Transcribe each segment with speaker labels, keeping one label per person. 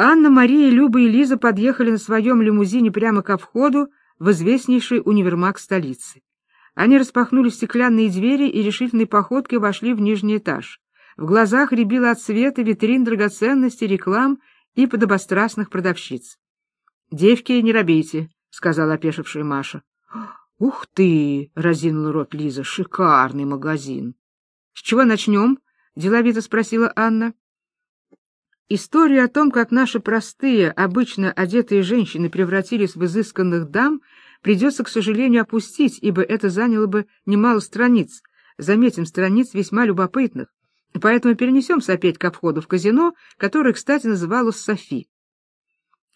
Speaker 1: Анна, Мария, Люба и Лиза подъехали на своем лимузине прямо ко входу в известнейший универмаг столицы. Они распахнули стеклянные двери и решительной походкой вошли в нижний этаж. В глазах рябило от света витрин драгоценностей, реклам и подобострастных продавщиц. — Девки, не робейте, — сказала опешившая Маша. — Ух ты! — разинула рот Лиза. — Шикарный магазин. — С чего начнем? — деловито спросила Анна. Историю о том, как наши простые, обычно одетые женщины превратились в изысканных дам, придется, к сожалению, опустить, ибо это заняло бы немало страниц, заметим, страниц весьма любопытных, поэтому перенесемся опять ко входу в казино, которое, кстати, называлось Софи.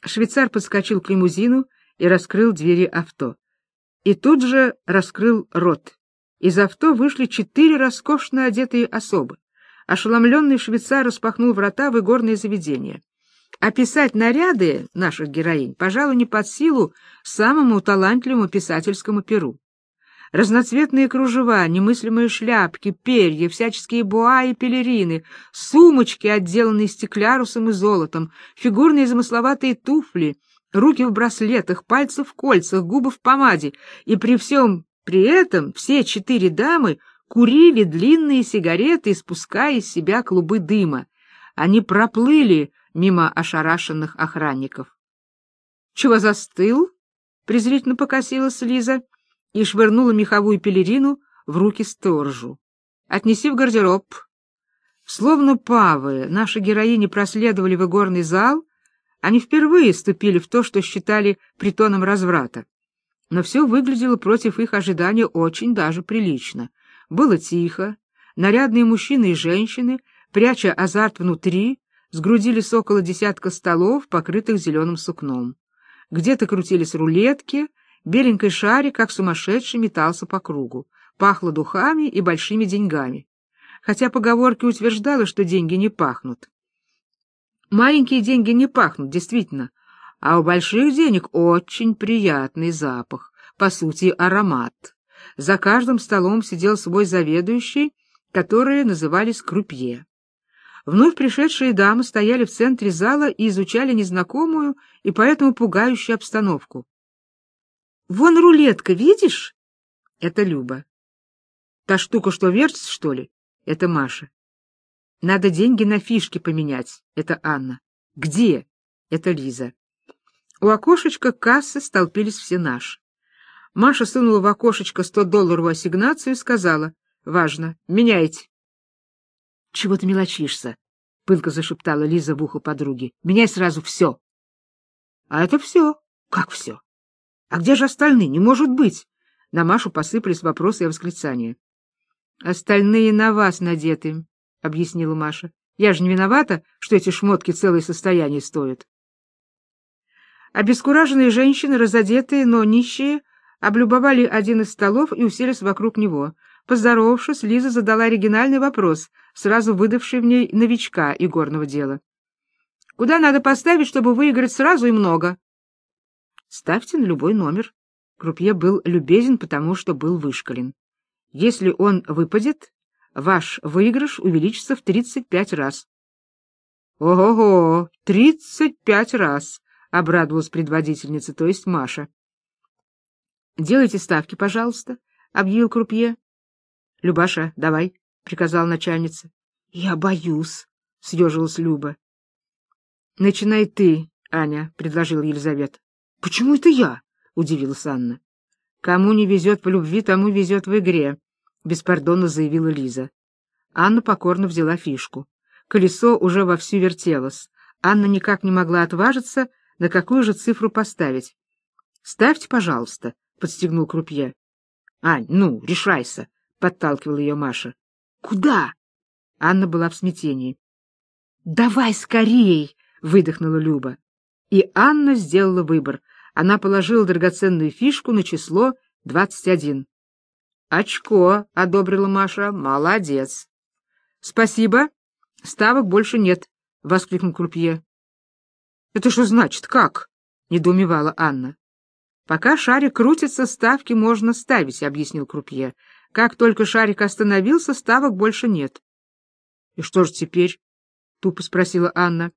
Speaker 1: Швейцар подскочил к лимузину и раскрыл двери авто. И тут же раскрыл рот. Из авто вышли четыре роскошно одетые особы. Ошеломленный швейцар распахнул врата в игорное заведение. Описать наряды наших героинь, пожалуй, не под силу самому талантливому писательскому перу. Разноцветные кружева, немыслимые шляпки, перья, всяческие буа и пелерины, сумочки, отделанные стеклярусом и золотом, фигурные замысловатые туфли, руки в браслетах, пальцы в кольцах, губы в помаде, и при всем при этом все четыре дамы курили длинные сигареты, испуская из себя клубы дыма. Они проплыли мимо ошарашенных охранников. — Чего застыл? — презрительно покосилась Лиза и швырнула меховую пелерину в руки сторожу. — Отнеси в гардероб. Словно павы, наши героини проследовали в игорный зал, они впервые ступили в то, что считали притоном разврата. Но все выглядело против их ожидания очень даже прилично — было тихо, нарядные мужчины и женщины, пряча азарт внутри, сгрудились около десятка столов, покрытых зеленым сукном. Где-то крутились рулетки, беленький шарик, как сумасшедший, метался по кругу. Пахло духами и большими деньгами. Хотя поговорка утверждала, что деньги не пахнут. Маленькие деньги не пахнут, действительно, а у больших денег очень приятный запах, по сути, аромат. За каждым столом сидел свой заведующий, которые назывались крупье. Вновь пришедшие дамы стояли в центре зала и изучали незнакомую и поэтому пугающую обстановку. «Вон рулетка, видишь?» Это Люба. «Та штука, что вертится, что ли?» Это Маша. «Надо деньги на фишки поменять» Это Анна. «Где?» Это Лиза. У окошечка кассы столпились все наши. Маша сунула в окошечко 100-долларовую ассигнацию и сказала, «Важно, меняйте». «Чего ты мелочишься?» — пылко зашептала Лиза в ухо подруги. «Меняй сразу все». «А это все? Как все? А где же остальные? Не может быть!» На Машу посыпались вопросы и восклицания. «Остальные на вас надеты», — объяснила Маша. «Я же не виновата, что эти шмотки целое состояние стоят». Обескураженные женщины, разодетые, но нищие, облюбовали один из столов и уселись вокруг него. Поздоровавшись, Лиза задала оригинальный вопрос, сразу выдавший в ней новичка игорного дела. «Куда надо поставить, чтобы выиграть сразу и много?» «Ставьте на любой номер». Крупье был любезен, потому что был вышкален. «Если он выпадет, ваш выигрыш увеличится в 35 раз». «Ого-го! Тридцать пять раз!» — обрадовалась предводительница, то есть Маша. — Делайте ставки, пожалуйста, — объявил крупье. — Любаша, давай, — приказала начальница. — Я боюсь, — съежилась Люба. — Начинай ты, Аня, — предложила Елизавета. — Почему это я? — удивилась Анна. — Кому не везет по любви, тому везет в игре, — беспардонно заявила Лиза. Анна покорно взяла фишку. Колесо уже вовсю вертелось. Анна никак не могла отважиться, на какую же цифру поставить. — Ставьте, пожалуйста, подстегнул крупье. — Ань, ну, решайся, — подталкивала ее Маша. — Куда? Анна была в смятении. — Давай скорей! — выдохнула Люба. И Анна сделала выбор. Она положила драгоценную фишку на число двадцать один. — Очко, — одобрила Маша, — молодец. — Спасибо. Ставок больше нет, — воскликнул крупье. — Это что значит, как? — недоумевала Анна. Пока шарик крутится, ставки можно ставить, — объяснил крупье. Как только шарик остановился, ставок больше нет. — И что же теперь? — тупо спросила Анна.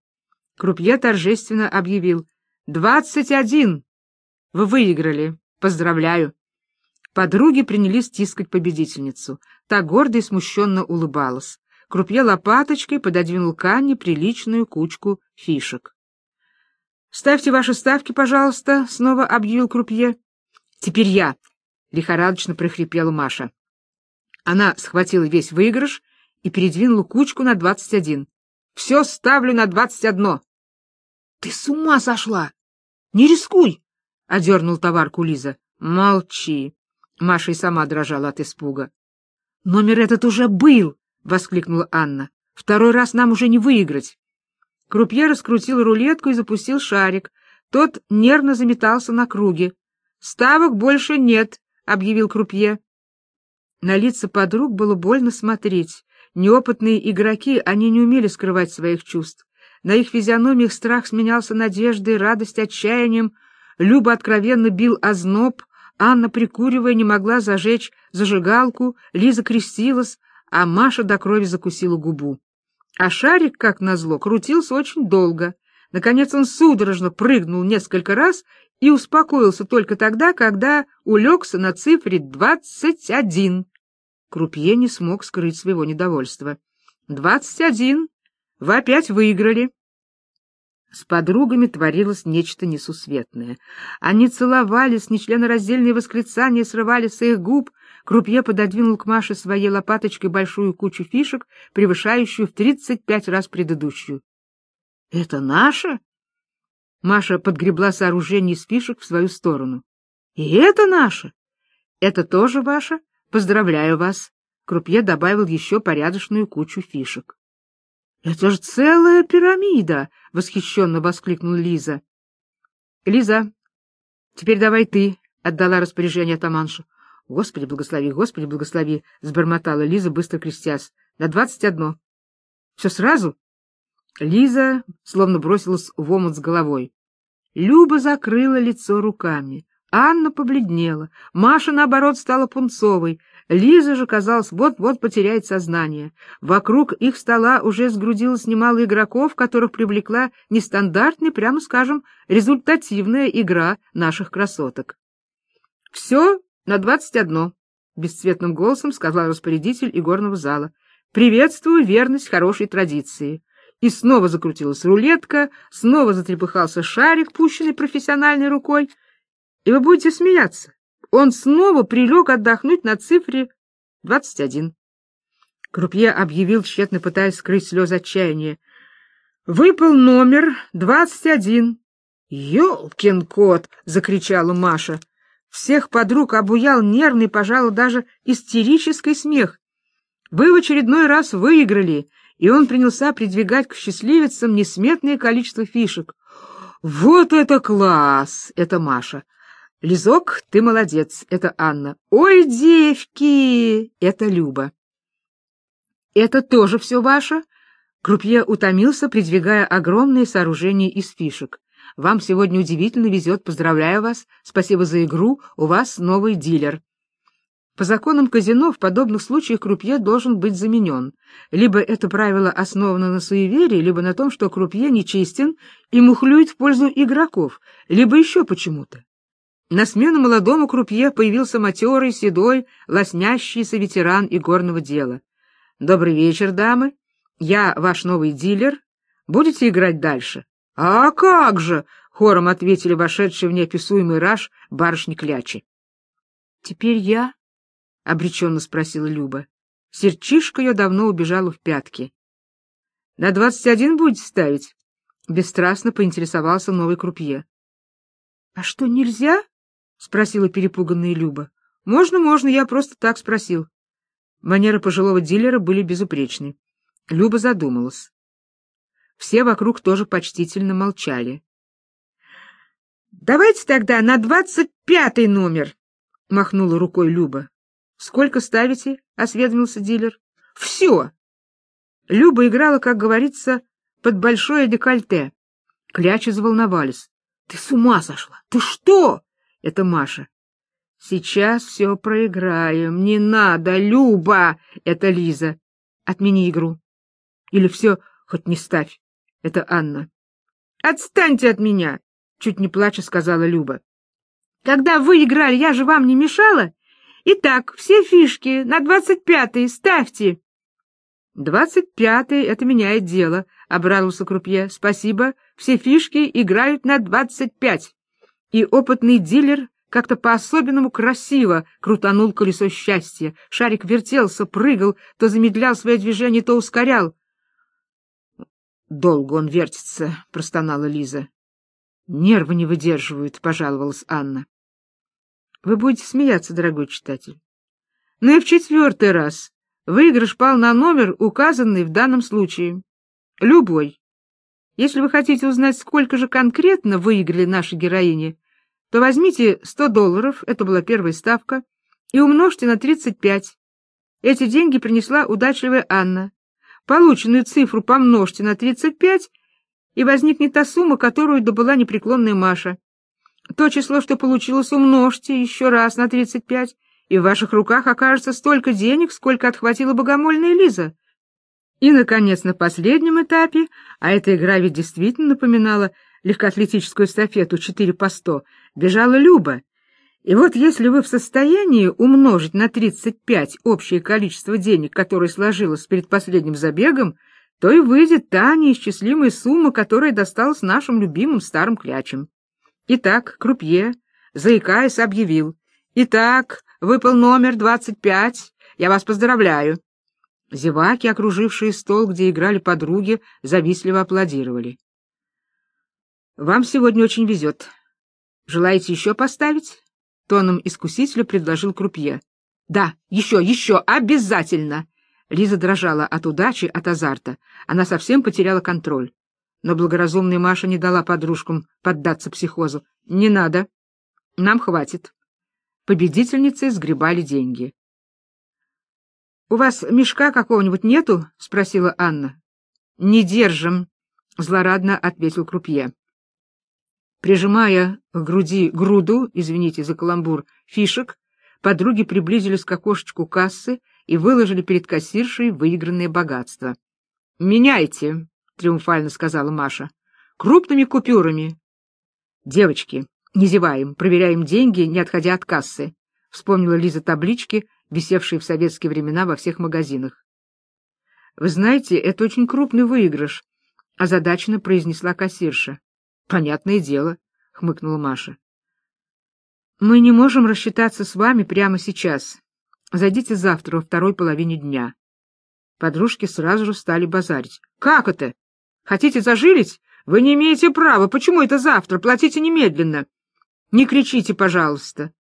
Speaker 1: Крупье торжественно объявил. «Двадцать один! Вы выиграли! Поздравляю!» Подруги принялись стискать победительницу. Та гордо и смущенно улыбалась. Крупье лопаточкой пододвинул к Анне приличную кучку фишек. «Ставьте ваши ставки, пожалуйста», — снова объявил Крупье. «Теперь я», — лихорадочно прохрипела Маша. Она схватила весь выигрыш и передвинула кучку на двадцать один. «Все ставлю на двадцать одно». «Ты с ума сошла! Не рискуй!» — одернул товарку Лиза. «Молчи!» — Маша и сама дрожала от испуга. «Номер этот уже был!» — воскликнула Анна. «Второй раз нам уже не выиграть!» Крупье раскрутил рулетку и запустил шарик. Тот нервно заметался на круге. «Ставок больше нет», — объявил Крупье. На лица подруг было больно смотреть. Неопытные игроки, они не умели скрывать своих чувств. На их физиономиях страх сменялся надеждой, радость отчаянием. Люба откровенно бил озноб, Анна, прикуривая, не могла зажечь зажигалку, Лиза крестилась, а Маша до крови закусила губу. А шарик, как назло, крутился очень долго. Наконец он судорожно прыгнул несколько раз и успокоился только тогда, когда улегся на цифре двадцать один. Крупье не смог скрыть своего недовольства. «Двадцать один! Вы опять выиграли!» С подругами творилось нечто несусветное. Они целовались, нечленораздельные восклицания срывались с их губ. Крупье пододвинул к Маше своей лопаточкой большую кучу фишек, превышающую в тридцать пять раз предыдущую. — Это наше? Маша подгребла сооружение из фишек в свою сторону. — И это наше? — Это тоже ваше? Поздравляю вас. Крупье добавил еще порядочную кучу фишек. — Это же целая пирамида! — восхищенно воскликнула Лиза. — Лиза, теперь давай ты, — отдала распоряжение атаманшу. — Господи, благослови, Господи, благослови! — сбормотала Лиза, быстро крестясь. — На двадцать одно. — Все сразу? Лиза словно бросилась в омут с головой. Люба закрыла лицо руками. Анна побледнела, Маша, наоборот, стала пунцовой, Лиза же, казалось, вот-вот потеряет сознание. Вокруг их стола уже сгрудилось немало игроков, которых привлекла нестандартная, прямо скажем, результативная игра наших красоток. — Все на двадцать одно, — бесцветным голосом сказал распорядитель игорного зала. — Приветствую верность хорошей традиции. И снова закрутилась рулетка, снова затрепыхался шарик, пущенный профессиональной рукой — и вы будете смеяться. Он снова прилег отдохнуть на цифре двадцать один. Крупье объявил, тщетно пытаясь скрыть слезы отчаяния. «Выпал номер двадцать один». «Елкин кот!» — закричала Маша. Всех подруг обуял нервный, пожалуй, даже истерический смех. «Вы в очередной раз выиграли!» И он принялся придвигать к счастливицам несметное количество фишек. «Вот это класс!» — это Маша. Лизок, ты молодец, это Анна. Ой, девки, это Люба. Это тоже все ваше? Крупье утомился, придвигая огромные сооружения из фишек. Вам сегодня удивительно везет, поздравляю вас. Спасибо за игру, у вас новый дилер. По законам казино в подобных случаях крупье должен быть заменен. Либо это правило основано на суеверии, либо на том, что крупье нечестен и мухлюет в пользу игроков, либо еще почему-то. На смену молодому крупье появился матерый, седой, лоснящийся ветеран игорного дела. «Добрый вечер, дамы. Я ваш новый дилер. Будете играть дальше?» «А как же!» — хором ответили вошедшие в неописуемый раж барышни-клячи. «Теперь я?» — обреченно спросила Люба. Серчишка ее давно убежала в пятки. «На двадцать один будете ставить?» — бесстрастно поинтересовался новый крупье. «А что, нельзя?» — спросила перепуганная Люба. — Можно, можно, я просто так спросил. Манеры пожилого дилера были безупречны. Люба задумалась. Все вокруг тоже почтительно молчали. — Давайте тогда на двадцать пятый номер, — махнула рукой Люба. — Сколько ставите? — осведомился дилер. — Все. Люба играла, как говорится, под большое декольте. Клячи заволновались. — Ты с ума сошла? Ты что? Это Маша. Сейчас все проиграем. Не надо, Люба. Это Лиза. Отмени игру. Или все хоть не ставь. Это Анна. Отстаньте от меня, чуть не плача сказала Люба. Когда вы играли, я же вам не мешала? Итак, все фишки на двадцать пятый ставьте. Двадцать пятый — это меняет дело, — обрадовался Крупье. Спасибо, все фишки играют на двадцать пять. И опытный дилер как-то по-особенному красиво крутанул колесо счастья. Шарик вертелся, прыгал, то замедлял свои движения, то ускорял. «Долго он вертится», — простонала Лиза. «Нервы не выдерживают», — пожаловалась Анна. Вы будете смеяться, дорогой читатель. Но и в четвертый раз выигрыш пал на номер, указанный в данном случае. Любой. Если вы хотите узнать, сколько же конкретно выиграли наши героини, то возьмите 100 долларов, это была первая ставка, и умножьте на 35. Эти деньги принесла удачливая Анна. Полученную цифру помножьте на 35, и возникнет та сумма, которую добыла непреклонная Маша. То число, что получилось, умножьте еще раз на 35, и в ваших руках окажется столько денег, сколько отхватила богомольная Лиза. И, наконец, на последнем этапе, а эта игра ведь действительно напоминала легкоатлетическую эстафету 4 по 100, бежала Люба. И вот если вы в состоянии умножить на 35 общее количество денег, которое сложилось перед последним забегом, то и выйдет та неисчислимая сумма, которая досталась нашим любимым старым клячам. Итак, крупье, заикаясь, объявил. Итак, выпал номер двадцать пять. Я вас поздравляю. Зеваки, окружившие стол, где играли подруги, завистливо аплодировали. Вам сегодня очень везет. Желаете еще поставить? Тоном искусителя предложил крупье. Да, еще, еще, обязательно. Лиза дрожала от удачи, от азарта. Она совсем потеряла контроль. Но благоразумная Маша не дала подружкам поддаться психозу. «Не надо. Нам хватит». Победительницы сгребали деньги. «У вас мешка какого-нибудь нету?» — спросила Анна. «Не держим», — злорадно ответил крупье. Прижимая к груди груду, извините за каламбур, фишек, подруги приблизились к окошечку кассы и выложили перед кассиршей выигранное богатство. «Меняйте», — триумфально сказала Маша. — Крупными купюрами. — Девочки, не зеваем, проверяем деньги, не отходя от кассы, — вспомнила Лиза таблички, висевшие в советские времена во всех магазинах. — Вы знаете, это очень крупный выигрыш, — озадаченно произнесла кассирша. — Понятное дело, — хмыкнула Маша. — Мы не можем рассчитаться с вами прямо сейчас. Зайдите завтра во второй половине дня. Подружки сразу же стали базарить. — Как это? Хотите зажилить? Вы не имеете права. Почему это завтра? Платите немедленно. Не кричите, пожалуйста.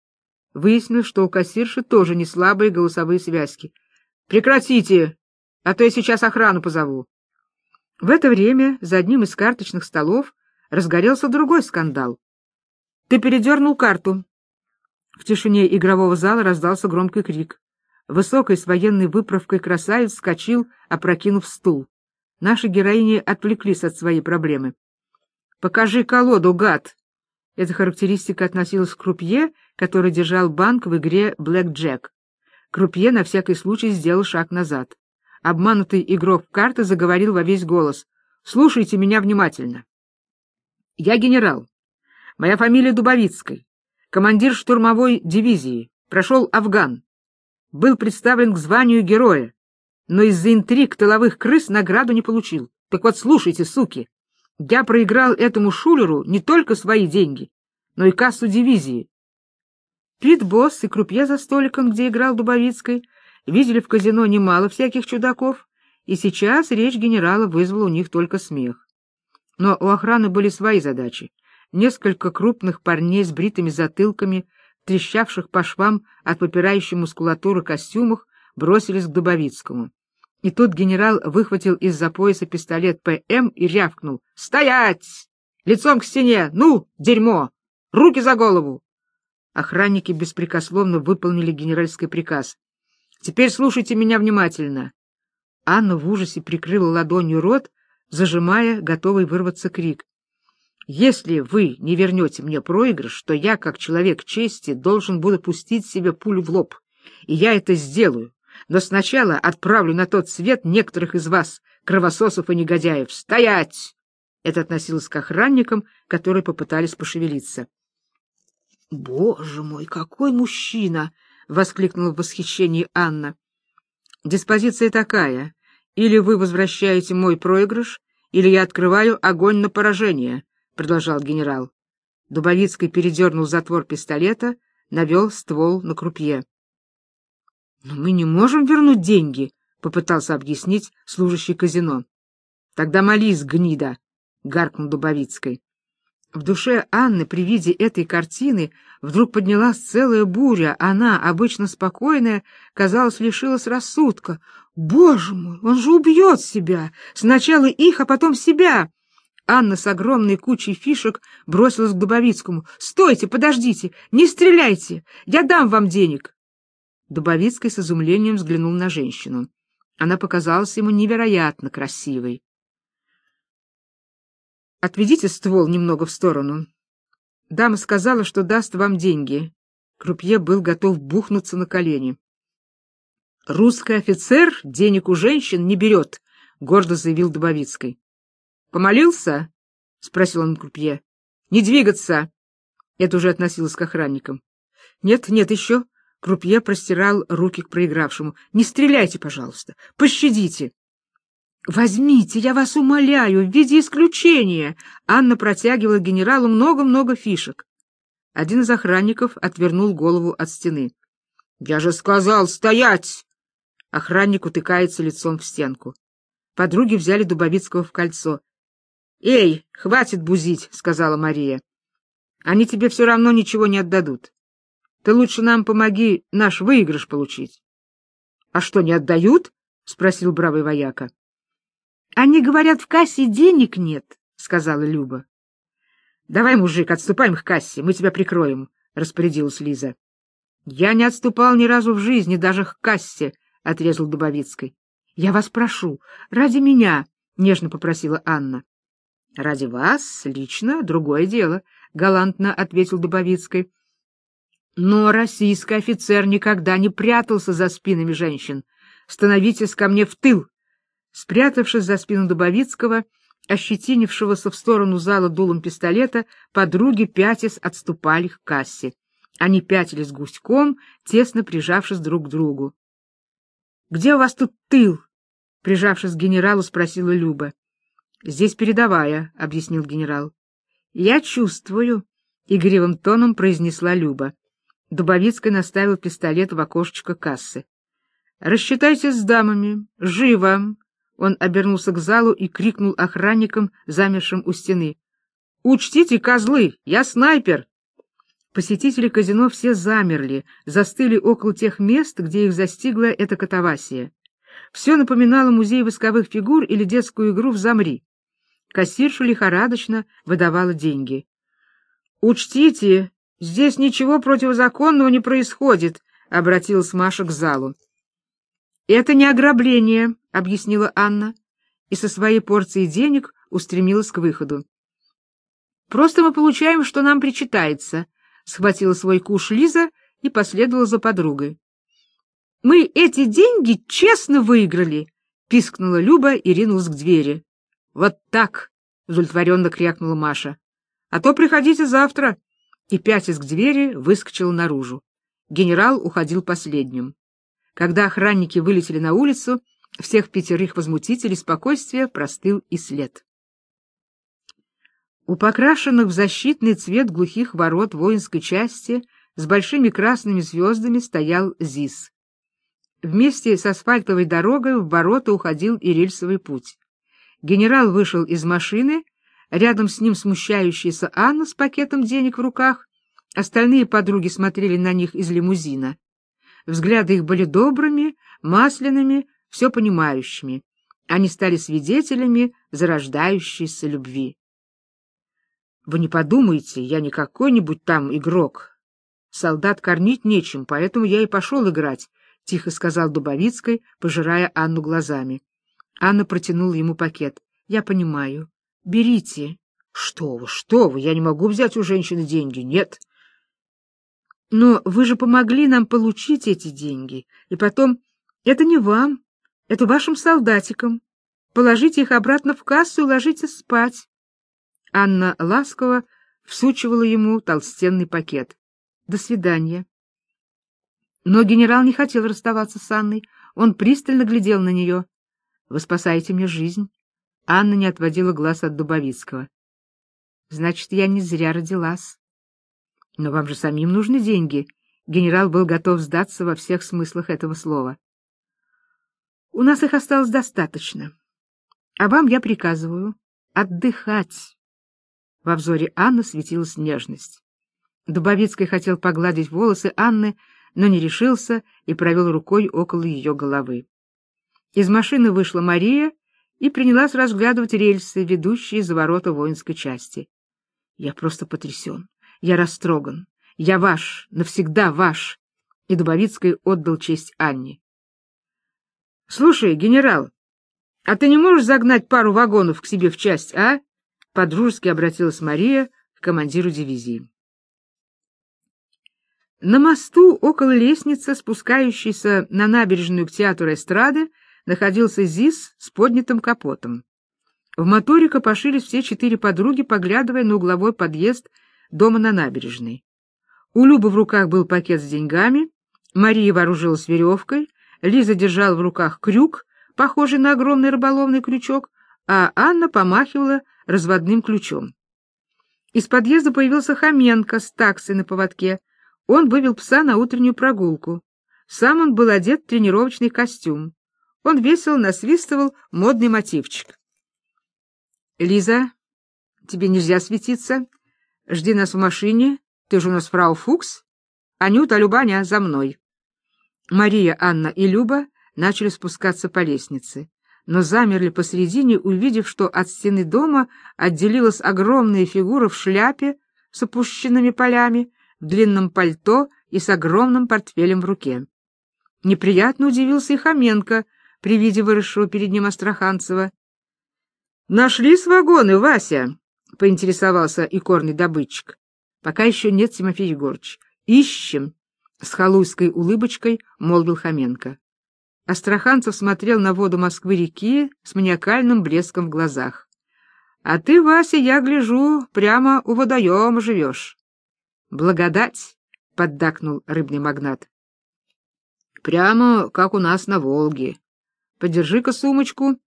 Speaker 1: Выяснилось, что у кассирши тоже не слабые голосовые связки. Прекратите, а то я сейчас охрану позову. В это время за одним из карточных столов разгорелся другой скандал. Ты передернул карту. В тишине игрового зала раздался громкий крик. Высокой с военной выправкой красавец вскочил, опрокинув стул. Наши героини отвлеклись от своей проблемы. «Покажи колоду, гад!» Эта характеристика относилась к крупье, который держал банк в игре «Блэк Джек». Крупье на всякий случай сделал шаг назад. Обманутый игрок в карты заговорил во весь голос. «Слушайте меня внимательно. Я генерал. Моя фамилия Дубовицкой. Командир штурмовой дивизии. Прошел Афган. Был представлен к званию героя но из-за интриг тыловых крыс награду не получил. Так вот, слушайте, суки, я проиграл этому шулеру не только свои деньги, но и кассу дивизии. Пит-босс и крупье за столиком, где играл Дубовицкой, видели в казино немало всяких чудаков, и сейчас речь генерала вызвала у них только смех. Но у охраны были свои задачи. Несколько крупных парней с бритыми затылками, трещавших по швам от попирающей мускулатуры костюмах, бросились к Дубовицкому. И тут генерал выхватил из-за пояса пистолет ПМ и рявкнул. «Стоять! Лицом к стене! Ну, дерьмо! Руки за голову!» Охранники беспрекословно выполнили генеральский приказ. «Теперь слушайте меня внимательно!» Анна в ужасе прикрыла ладонью рот, зажимая готовый вырваться крик. «Если вы не вернете мне проигрыш, то я, как человек чести, должен буду пустить себе пулю в лоб. И я это сделаю но сначала отправлю на тот свет некоторых из вас, кровососов и негодяев. Стоять! Это относилось к охранникам, которые попытались пошевелиться. «Боже мой, какой мужчина!» — воскликнула в восхищении Анна. «Диспозиция такая. Или вы возвращаете мой проигрыш, или я открываю огонь на поражение», — продолжал генерал. Дубовицкий передернул затвор пистолета, навел ствол на крупье. «Но мы не можем вернуть деньги», — попытался объяснить служащий казино. «Тогда молись, гнида», — гаркнул Дубовицкой. В душе Анны при виде этой картины вдруг поднялась целая буря. Она, обычно спокойная, казалось, лишилась рассудка. «Боже мой, он же убьет себя! Сначала их, а потом себя!» Анна с огромной кучей фишек бросилась к Дубовицкому. «Стойте, подождите! Не стреляйте! Я дам вам денег!» Дубовицкий с изумлением взглянул на женщину. Она показалась ему невероятно красивой. Отведите ствол немного в сторону. Дама сказала, что даст вам деньги. Крупье был готов бухнуться на колени. Русский офицер денег у женщин не берет, гордо заявил Дубовицкий. Помолился? спросил он крупье. Не двигаться. Это уже относилось к охранникам. Нет, нет, еще. Крупье простирал руки к проигравшему. Не стреляйте, пожалуйста. Пощадите. «Возьмите, я вас умоляю, в виде исключения!» Анна протягивала генералу много-много фишек. Один из охранников отвернул голову от стены. «Я же сказал стоять!» Охранник утыкается лицом в стенку. Подруги взяли Дубовицкого в кольцо. «Эй, хватит бузить!» — сказала Мария. «Они тебе все равно ничего не отдадут. Ты лучше нам помоги наш выигрыш получить». «А что, не отдают?» — спросил бравый вояка. Они говорят, в кассе денег нет, сказала Люба. Давай, мужик, отступаем к кассе, мы тебя прикроем, распорядилась Лиза. Я не отступал ни разу в жизни, даже к кассе, отрезал Дубовицкий. Я вас прошу, ради меня, нежно попросила Анна. Ради вас лично другое дело, галантно ответил Дубовицкий. Но российский офицер никогда не прятался за спинами женщин. Становитесь ко мне в тыл, Спрятавшись за спину Дубовицкого, ощетинившегося в сторону зала дулом пистолета, подруги пятясь отступали к кассе. Они пятились гуськом, тесно прижавшись друг к другу. — Где у вас тут тыл? — прижавшись к генералу, спросила Люба. — Здесь передовая, — объяснил генерал. — Я чувствую, — игривым тоном произнесла Люба. Дубовицкая наставил пистолет в окошечко кассы. — Рассчитайтесь с дамами. Живо! Он обернулся к залу и крикнул охранникам, замершим у стены. «Учтите, козлы, я снайпер!» Посетители казино все замерли, застыли около тех мест, где их застигла эта катавасия. Все напоминало музей восковых фигур или детскую игру в «Замри». Кассирша лихорадочно выдавала деньги. «Учтите, здесь ничего противозаконного не происходит», — обратилась Маша к залу. «Это не ограбление», — объяснила Анна, и со своей порцией денег устремилась к выходу. «Просто мы получаем, что нам причитается», — схватила свой куш Лиза и последовала за подругой. «Мы эти деньги честно выиграли», — пискнула Люба и ринулась к двери. «Вот так!» — удовлетворенно крякнула Маша. «А то приходите завтра!» И, пятясь к двери, выскочила наружу. Генерал уходил последним. Когда охранники вылетели на улицу, всех пятерых возмутителей спокойствия простыл и след. У покрашенных в защитный цвет глухих ворот воинской части с большими красными звездами стоял ЗИС. Вместе с асфальтовой дорогой в ворота уходил и рельсовый путь. Генерал вышел из машины, рядом с ним смущающаяся Анна с пакетом денег в руках, остальные подруги смотрели на них из лимузина. Взгляды их были добрыми, масляными, все понимающими. Они стали свидетелями зарождающейся любви. Вы не подумайте, я не какой-нибудь там игрок. Солдат кормить нечем, поэтому я и пошел играть, — тихо сказал Дубовицкой, пожирая Анну глазами. Анна протянула ему пакет. — Я понимаю. Берите. — Что вы, что вы, я не могу взять у женщины деньги. Нет. Но вы же помогли нам получить эти деньги. И потом, это не вам, это вашим солдатикам. Положите их обратно в кассу и ложитесь спать. Анна ласково всучивала ему толстенный пакет. До свидания. Но генерал не хотел расставаться с Анной. Он пристально глядел на нее. Вы спасаете мне жизнь. Анна не отводила глаз от Дубовицкого. Значит, я не зря родилась. Но вам же самим нужны деньги. Генерал был готов сдаться во всех смыслах этого слова. У нас их осталось достаточно. А вам я приказываю отдыхать. Во взоре Анны светилась нежность. Дубовицкий хотел погладить волосы Анны, но не решился и провел рукой около ее головы. Из машины вышла Мария и принялась разглядывать рельсы, ведущие за ворота воинской части. Я просто потрясен. Я растроган. Я ваш, навсегда ваш. И Дубовицкий отдал честь Анне. — Слушай, генерал, а ты не можешь загнать пару вагонов к себе в часть, а? Подружески обратилась Мария к командиру дивизии. На мосту около лестницы, спускающейся на набережную к театру эстрады, находился ЗИС с поднятым капотом. В моторе копошились все четыре подруги, поглядывая на угловой подъезд дома на набережной. У Любы в руках был пакет с деньгами, Мария вооружилась веревкой, Лиза держала в руках крюк, похожий на огромный рыболовный крючок, а Анна помахивала разводным ключом. Из подъезда появился Хоменко с таксой на поводке. Он вывел пса на утреннюю прогулку. Сам он был одет в тренировочный костюм. Он весело насвистывал модный мотивчик. Лиза, тебе нельзя светиться. Жди нас в машине. Ты же у нас фрау Фукс. Анюта, Любаня, за мной. Мария, Анна и Люба начали спускаться по лестнице, но замерли посредине, увидев, что от стены дома отделилась огромная фигура в шляпе с опущенными полями, в длинном пальто и с огромным портфелем в руке. Неприятно удивился и Хоменко при виде выросшего перед ним Астраханцева. Нашлись вагоны, Вася, поинтересовался икорный добытчик. Пока еще нет, Тимофей Егорович. Ищем, с халуйской улыбочкой молвил Хоменко. Астраханцев смотрел на воду Москвы-реки с маниакальным блеском в глазах. А ты, Вася, я гляжу, прямо у водоема живешь. Благодать, поддакнул рыбный магнат. Прямо как у нас на Волге. Подержи-ка сумочку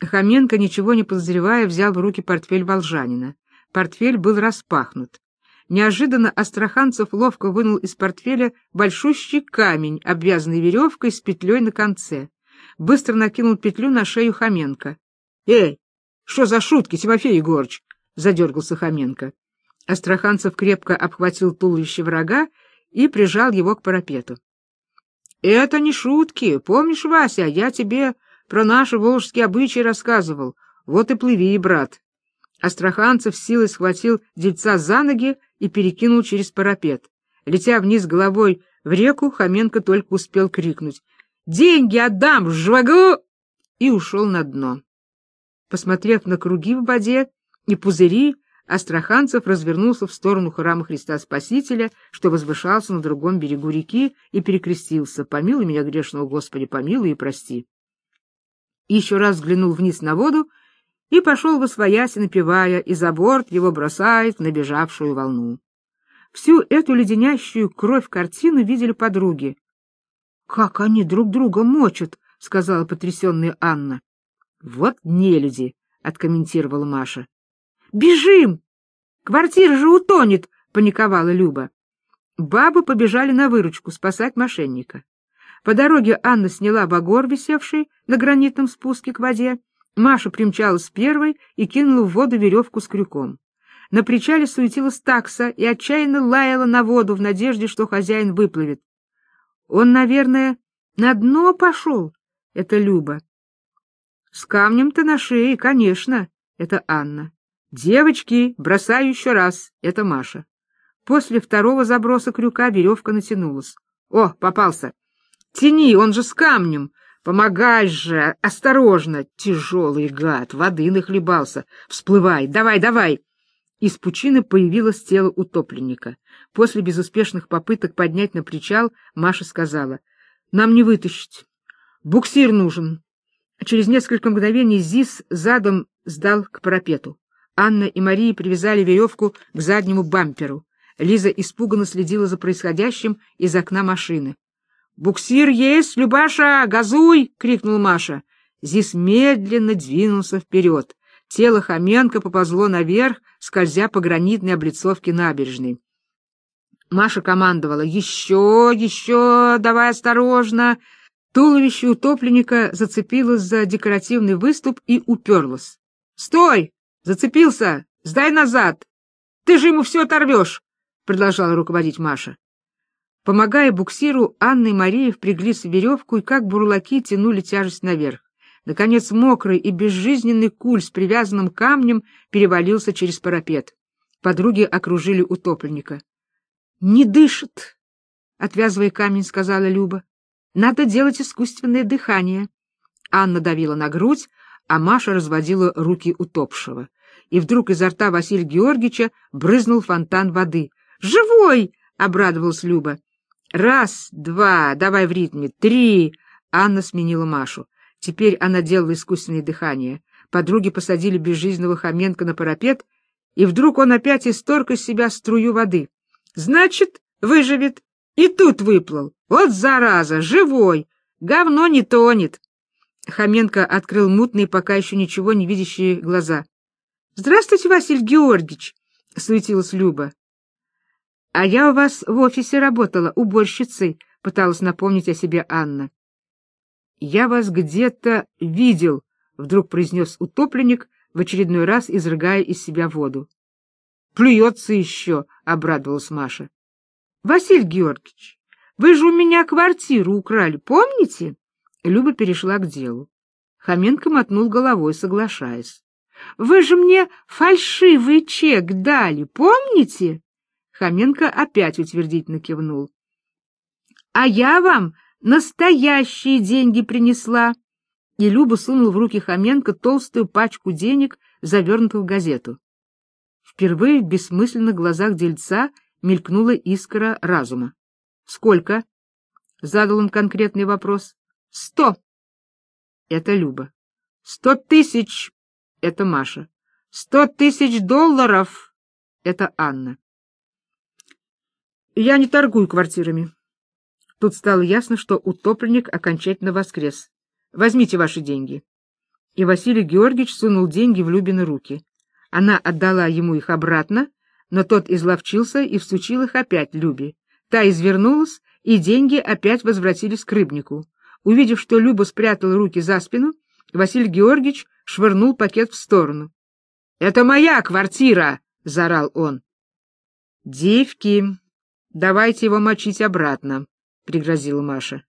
Speaker 1: Хоменко, ничего не подозревая, взял в руки портфель волжанина. Портфель был распахнут. Неожиданно Астраханцев ловко вынул из портфеля большущий камень, обвязанный веревкой с петлей на конце. Быстро накинул петлю на шею Хоменко. — Эй, что за шутки, Тимофей Егорыч? — задергался Хоменко. Астраханцев крепко обхватил туловище врага и прижал его к парапету. — Это не шутки. Помнишь, Вася, я тебе про наши волжские обычаи рассказывал. Вот и плыви, брат. Астраханцев силой схватил дельца за ноги и перекинул через парапет. Летя вниз головой в реку, Хоменко только успел крикнуть «Деньги отдам, жвагу!» и ушел на дно. Посмотрев на круги в воде и пузыри, Астраханцев развернулся в сторону храма Христа Спасителя, что возвышался на другом берегу реки, и перекрестился «Помилуй меня, грешного Господи, помилуй и прости» еще раз взглянул вниз на воду и пошел во своясь, напевая, и за борт его бросает набежавшую волну. Всю эту леденящую кровь картину видели подруги. — Как они друг друга мочат! — сказала потрясенная Анна. — Вот нелюди! — откомментировала Маша. — Бежим! Квартира же утонет! — паниковала Люба. Бабы побежали на выручку спасать мошенника. По дороге Анна сняла багор, висевший на гранитном спуске к воде. Маша примчалась первой и кинула в воду веревку с крюком. На причале суетилась такса и отчаянно лаяла на воду в надежде, что хозяин выплывет. Он, наверное, на дно пошел. Это Люба. С камнем-то на шее, конечно. Это Анна. Девочки, бросаю еще раз. Это Маша. После второго заброса крюка веревка натянулась. О, попался. Тяни, он же с камнем. Помогай же, осторожно. Тяжелый гад, воды нахлебался. Всплывай, давай, давай. Из пучины появилось тело утопленника. После безуспешных попыток поднять на причал, Маша сказала, «Нам не вытащить. Буксир нужен». Через несколько мгновений ЗИС задом сдал к парапету. Анна и Мария привязали веревку к заднему бамперу. Лиза испуганно следила за происходящим из окна машины. «Буксир есть, Любаша! Газуй!» — крикнул Маша. Зис медленно двинулся вперед. Тело Хоменко поползло наверх, скользя по гранитной облицовке набережной. Маша командовала «Еще, еще, давай осторожно!» Туловище утопленника зацепилось за декоративный выступ и уперлось. «Стой! Зацепился! Сдай назад! Ты же ему все оторвешь!» — продолжала руководить Маша. Помогая буксиру, Анна и Мария впряглись в веревку и как бурлаки тянули тяжесть наверх. Наконец, мокрый и безжизненный куль с привязанным камнем перевалился через парапет. Подруги окружили утопленника. — Не дышит, — отвязывая камень, сказала Люба. — Надо делать искусственное дыхание. Анна давила на грудь, а Маша разводила руки утопшего. И вдруг изо рта Василия Георгиевича брызнул фонтан воды. «Живой!» — обрадовалась Люба. Раз, два, давай в ритме, три. Анна сменила Машу. Теперь она делала искусственное дыхание. Подруги посадили безжизненного Хоменко на парапет, и вдруг он опять исторг из себя струю воды. Значит, выживет. И тут выплыл. Вот зараза, живой. Говно не тонет. Хоменко открыл мутные, пока еще ничего не видящие глаза. — Здравствуйте, Василий Георгиевич! — суетилась Люба. А я у вас в офисе работала, уборщицей, пыталась напомнить о себе Анна. Я вас где-то видел, вдруг произнес утопленник, в очередной раз изрыгая из себя воду. Плюется еще, обрадовалась Маша. Василий Георгиевич, вы же у меня квартиру украли, помните? Люба перешла к делу. Хоменко мотнул головой, соглашаясь. Вы же мне фальшивый чек дали, помните? Хоменко опять утвердительно кивнул. — А я вам настоящие деньги принесла. И Люба сунул в руки Хоменко толстую пачку денег, завернутую в газету. Впервые в бессмысленных глазах дельца мелькнула искра разума. — Сколько? — задал он конкретный вопрос. — Сто. — Это Люба. — Сто тысяч. — Это Маша. — Сто тысяч долларов. — Это Анна. Я не торгую квартирами. Тут стало ясно, что утопленник окончательно воскрес. Возьмите ваши деньги. И Василий Георгиевич сунул деньги в Любины руки. Она отдала ему их обратно, но тот изловчился и всучил их опять Любе. Та извернулась, и деньги опять возвратились к рыбнику. Увидев, что Люба спрятала руки за спину, Василий Георгиевич швырнул пакет в сторону. — Это моя квартира! — заорал он. — Девки! Давайте его мочить обратно, — пригрозила Маша.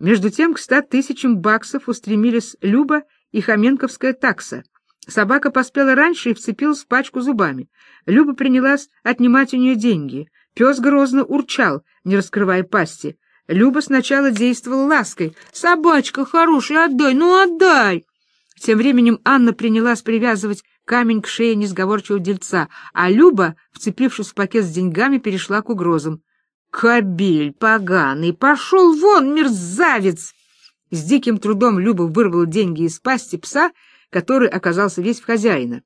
Speaker 1: Между тем к ста тысячам баксов устремились Люба и Хоменковская такса. Собака поспела раньше и вцепилась в пачку зубами. Люба принялась отнимать у нее деньги. Пес грозно урчал, не раскрывая пасти. Люба сначала действовала лаской. «Собачка хорошая, отдай, ну отдай!» Тем временем Анна принялась привязывать камень к шее несговорчивого дельца, а Люба, вцепившись в пакет с деньгами, перешла к угрозам. «Кобель поганый! Пошел вон, мерзавец!» С диким трудом Люба вырвала деньги из пасти пса, который оказался весь в хозяина.